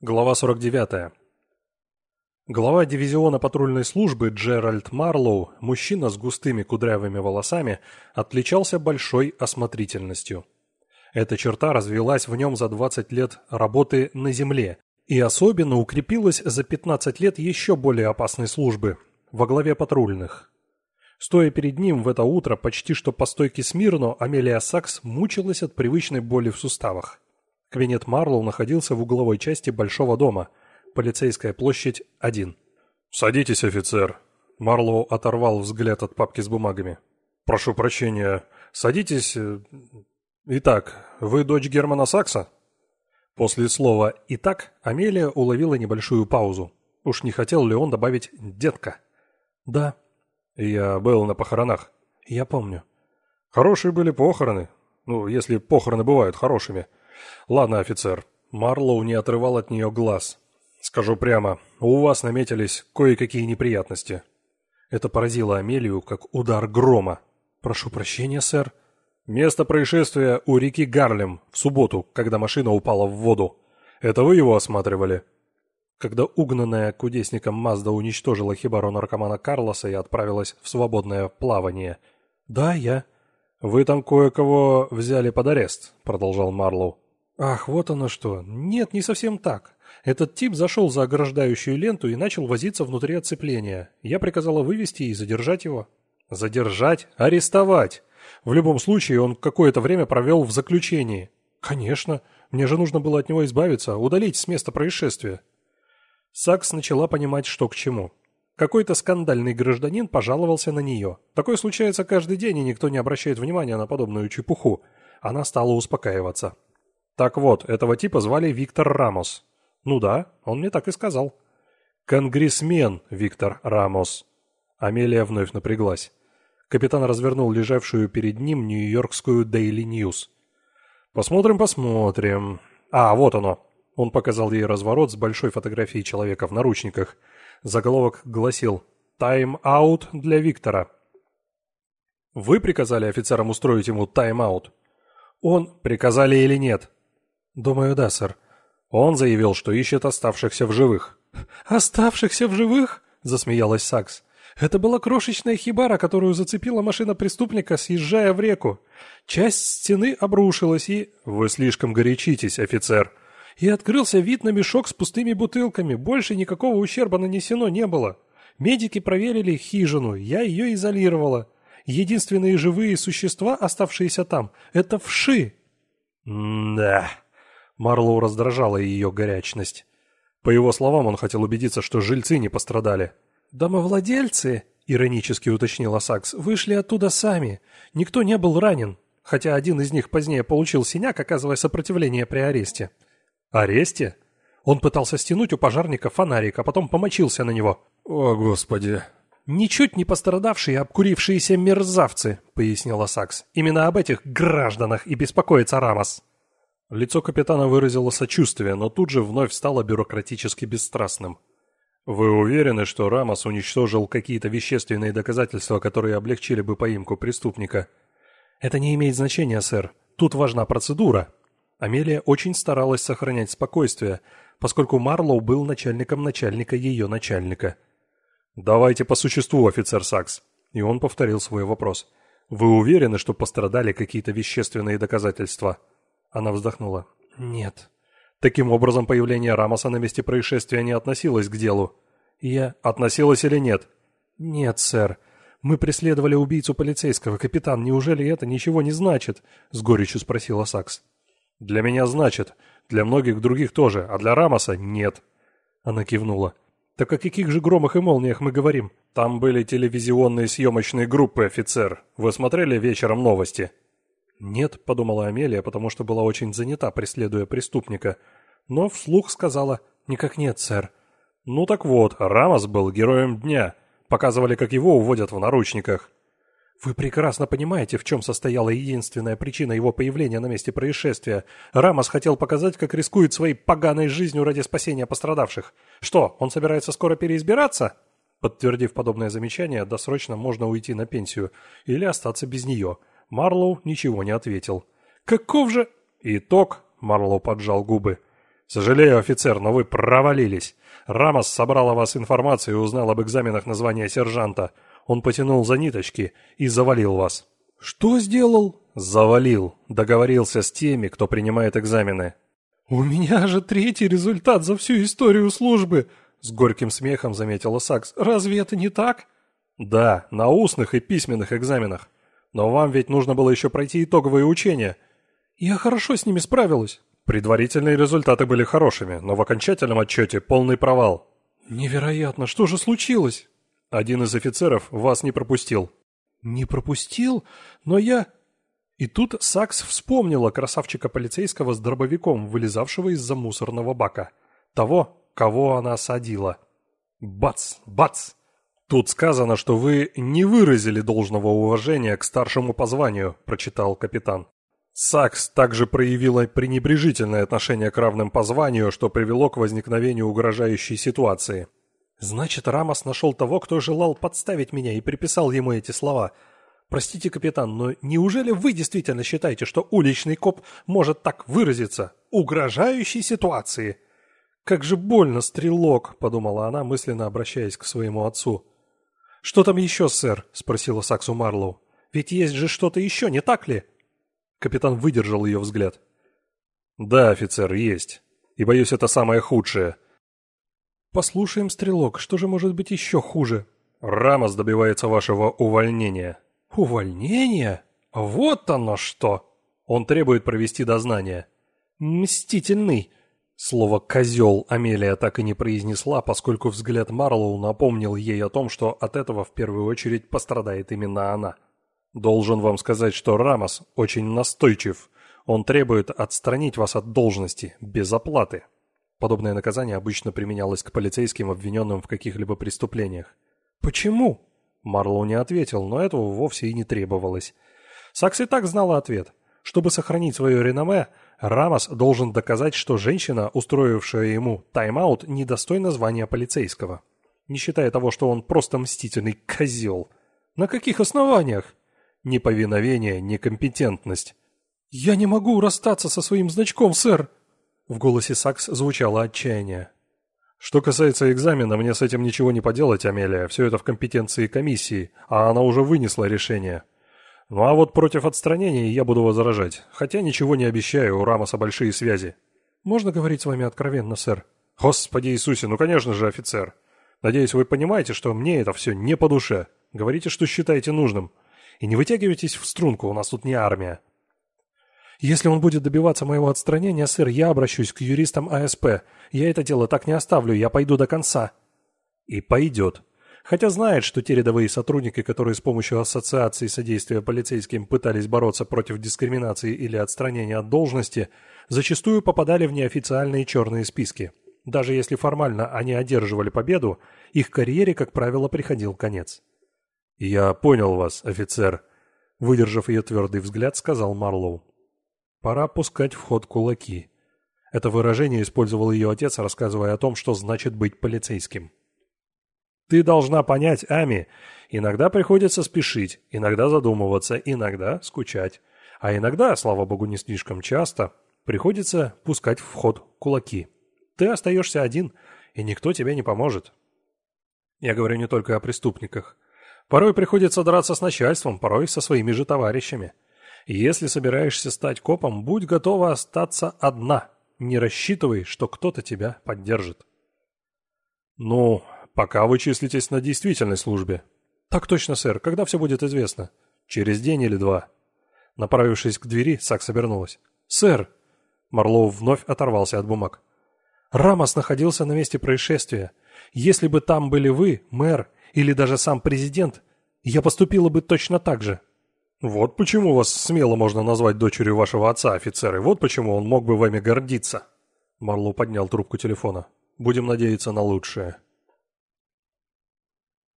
Глава 49. Глава дивизиона патрульной службы Джеральд Марлоу, мужчина с густыми кудрявыми волосами, отличался большой осмотрительностью. Эта черта развилась в нем за 20 лет работы на земле и особенно укрепилась за 15 лет еще более опасной службы во главе патрульных. Стоя перед ним в это утро почти что по стойке смирно, Амелия Сакс мучилась от привычной боли в суставах. Кабинет Марлоу находился в угловой части большого дома. Полицейская площадь 1. «Садитесь, офицер». Марлоу оторвал взгляд от папки с бумагами. «Прошу прощения. Садитесь. Итак, вы дочь Германа Сакса?» После слова «итак» Амелия уловила небольшую паузу. Уж не хотел ли он добавить «детка»? «Да». «Я был на похоронах». «Я помню». «Хорошие были похороны. Ну, если похороны бывают хорошими». «Ладно, офицер». Марлоу не отрывал от нее глаз. «Скажу прямо, у вас наметились кое-какие неприятности». Это поразило Амелию, как удар грома. «Прошу прощения, сэр». «Место происшествия у реки Гарлем в субботу, когда машина упала в воду. Это вы его осматривали?» Когда угнанная кудесником Мазда уничтожила хибару наркомана Карлоса и отправилась в свободное плавание. «Да, я». «Вы там кое-кого взяли под арест», — продолжал Марлоу. Ах, вот оно что. Нет, не совсем так. Этот тип зашел за ограждающую ленту и начал возиться внутри оцепления. Я приказала вывести и задержать его. Задержать? Арестовать. В любом случае, он какое-то время провел в заключении. Конечно. Мне же нужно было от него избавиться, удалить с места происшествия. Сакс начала понимать, что к чему. Какой-то скандальный гражданин пожаловался на нее. Такое случается каждый день, и никто не обращает внимания на подобную чепуху. Она стала успокаиваться. Так вот, этого типа звали Виктор Рамос. Ну да, он мне так и сказал. Конгрессмен Виктор Рамос. Амелия вновь напряглась. Капитан развернул лежавшую перед ним нью-йоркскую Daily News. «Посмотрим, посмотрим. А, вот оно». Он показал ей разворот с большой фотографией человека в наручниках. Заголовок гласил «Тайм-аут для Виктора». «Вы приказали офицерам устроить ему тайм-аут?» «Он приказали или нет?» «Думаю, да, сэр». Он заявил, что ищет оставшихся в живых. «Оставшихся в живых?» – засмеялась Сакс. «Это была крошечная хибара, которую зацепила машина преступника, съезжая в реку. Часть стены обрушилась и...» «Вы слишком горячитесь, офицер». И открылся вид на мешок с пустыми бутылками. Больше никакого ущерба нанесено не было. Медики проверили хижину, я ее изолировала. Единственные живые существа, оставшиеся там, это вши. «Да», Марлоу раздражала ее горячность. По его словам, он хотел убедиться, что жильцы не пострадали. «Домовладельцы», — иронически уточнила Сакс, — «вышли оттуда сами. Никто не был ранен, хотя один из них позднее получил синяк, оказывая сопротивление при аресте». «Аресте?» Он пытался стянуть у пожарника фонарик, а потом помочился на него. «О, Господи!» «Ничуть не пострадавшие обкурившиеся мерзавцы», — пояснила Сакс. «Именно об этих гражданах и беспокоится Рамос». Лицо капитана выразило сочувствие, но тут же вновь стало бюрократически бесстрастным. «Вы уверены, что Рамос уничтожил какие-то вещественные доказательства, которые облегчили бы поимку преступника?» «Это не имеет значения, сэр. Тут важна процедура». Амелия очень старалась сохранять спокойствие, поскольку Марлоу был начальником начальника ее начальника. «Давайте по существу, офицер Сакс». И он повторил свой вопрос. «Вы уверены, что пострадали какие-то вещественные доказательства?» Она вздохнула. «Нет». Таким образом, появление Рамоса на месте происшествия не относилось к делу. «Я...» «Относилось или нет?» «Нет, сэр. Мы преследовали убийцу полицейского. Капитан, неужели это ничего не значит?» С горечью спросила Сакс. «Для меня значит. Для многих других тоже. А для Рамоса нет». Она кивнула. «Так о каких же громах и молниях мы говорим?» «Там были телевизионные съемочные группы, офицер. Вы смотрели вечером новости?» «Нет», — подумала Амелия, потому что была очень занята, преследуя преступника. Но вслух сказала «Никак нет, сэр». «Ну так вот, Рамос был героем дня. Показывали, как его уводят в наручниках». «Вы прекрасно понимаете, в чем состояла единственная причина его появления на месте происшествия. Рамос хотел показать, как рискует своей поганой жизнью ради спасения пострадавших. Что, он собирается скоро переизбираться?» Подтвердив подобное замечание, досрочно можно уйти на пенсию или остаться без нее – Марлоу ничего не ответил. «Каков же...» «Итог», — Марлоу поджал губы. «Сожалею, офицер, но вы провалились. Рамос собрал о вас информацию и узнал об экзаменах на звание сержанта. Он потянул за ниточки и завалил вас». «Что сделал?» «Завалил. Договорился с теми, кто принимает экзамены». «У меня же третий результат за всю историю службы!» С горьким смехом заметила Сакс. «Разве это не так?» «Да, на устных и письменных экзаменах. Но вам ведь нужно было еще пройти итоговые учения». «Я хорошо с ними справилась». Предварительные результаты были хорошими, но в окончательном отчете полный провал. «Невероятно! Что же случилось?» «Один из офицеров вас не пропустил». «Не пропустил? Но я...» И тут Сакс вспомнила красавчика полицейского с дробовиком, вылезавшего из-за мусорного бака. Того, кого она осадила. Бац! Бац! «Тут сказано, что вы не выразили должного уважения к старшему по званию», – прочитал капитан. Сакс также проявила пренебрежительное отношение к равным по званию, что привело к возникновению угрожающей ситуации. «Значит, Рамос нашел того, кто желал подставить меня и приписал ему эти слова. Простите, капитан, но неужели вы действительно считаете, что уличный коп может так выразиться? Угрожающей ситуации?» «Как же больно, стрелок!» – подумала она, мысленно обращаясь к своему отцу. «Что там еще, сэр?» – спросила Саксу Марлоу. «Ведь есть же что-то еще, не так ли?» Капитан выдержал ее взгляд. «Да, офицер, есть. И боюсь, это самое худшее». «Послушаем, Стрелок, что же может быть еще хуже?» «Рамос добивается вашего увольнения». «Увольнение? Вот оно что!» «Он требует провести дознание». «Мстительный». Слово «козел» Амелия так и не произнесла, поскольку взгляд Марлоу напомнил ей о том, что от этого в первую очередь пострадает именно она. Должен вам сказать, что Рамос очень настойчив. Он требует отстранить вас от должности, без оплаты. Подобное наказание обычно применялось к полицейским, обвиненным в каких-либо преступлениях. «Почему?» Марлоу не ответил, но этого вовсе и не требовалось. Сакс и так знала ответ. Чтобы сохранить свое реноме, Рамос должен доказать, что женщина, устроившая ему тайм-аут, недостойна звания полицейского. Не считая того, что он просто мстительный козел. На каких основаниях? Неповиновение, некомпетентность. «Я не могу расстаться со своим значком, сэр!» В голосе Сакс звучало отчаяние. «Что касается экзамена, мне с этим ничего не поделать, Амелия. Все это в компетенции комиссии, а она уже вынесла решение. Ну а вот против отстранения я буду возражать. Хотя ничего не обещаю, у Рамоса большие связи». «Можно говорить с вами откровенно, сэр?» «Господи Иисусе, ну конечно же, офицер. Надеюсь, вы понимаете, что мне это все не по душе. Говорите, что считаете нужным. И не вытягивайтесь в струнку, у нас тут не армия. Если он будет добиваться моего отстранения, сэр, я обращусь к юристам АСП. Я это дело так не оставлю, я пойду до конца. И пойдет. Хотя знает, что те рядовые сотрудники, которые с помощью ассоциации содействия полицейским пытались бороться против дискриминации или отстранения от должности, зачастую попадали в неофициальные черные списки. Даже если формально они одерживали победу, их карьере, как правило, приходил конец. «Я понял вас, офицер», — выдержав ее твердый взгляд, сказал Марлоу. «Пора пускать в ход кулаки». Это выражение использовал ее отец, рассказывая о том, что значит быть полицейским. «Ты должна понять, Ами, иногда приходится спешить, иногда задумываться, иногда скучать, а иногда, слава богу, не слишком часто, приходится пускать в ход кулаки. Ты остаешься один, и никто тебе не поможет». Я говорю не только о преступниках. Порой приходится драться с начальством, порой со своими же товарищами. Если собираешься стать копом, будь готова остаться одна. Не рассчитывай, что кто-то тебя поддержит. Ну, пока вы числитесь на действительной службе. Так точно, сэр. Когда все будет известно? Через день или два. Направившись к двери, Сакс обернулась. «Сэр!» Марлоу вновь оторвался от бумаг. «Рамос находился на месте происшествия. Если бы там были вы, мэр, или даже сам президент, я поступила бы точно так же. Вот почему вас смело можно назвать дочерью вашего отца, офицер, и вот почему он мог бы вами гордиться. Марлоу поднял трубку телефона. Будем надеяться на лучшее.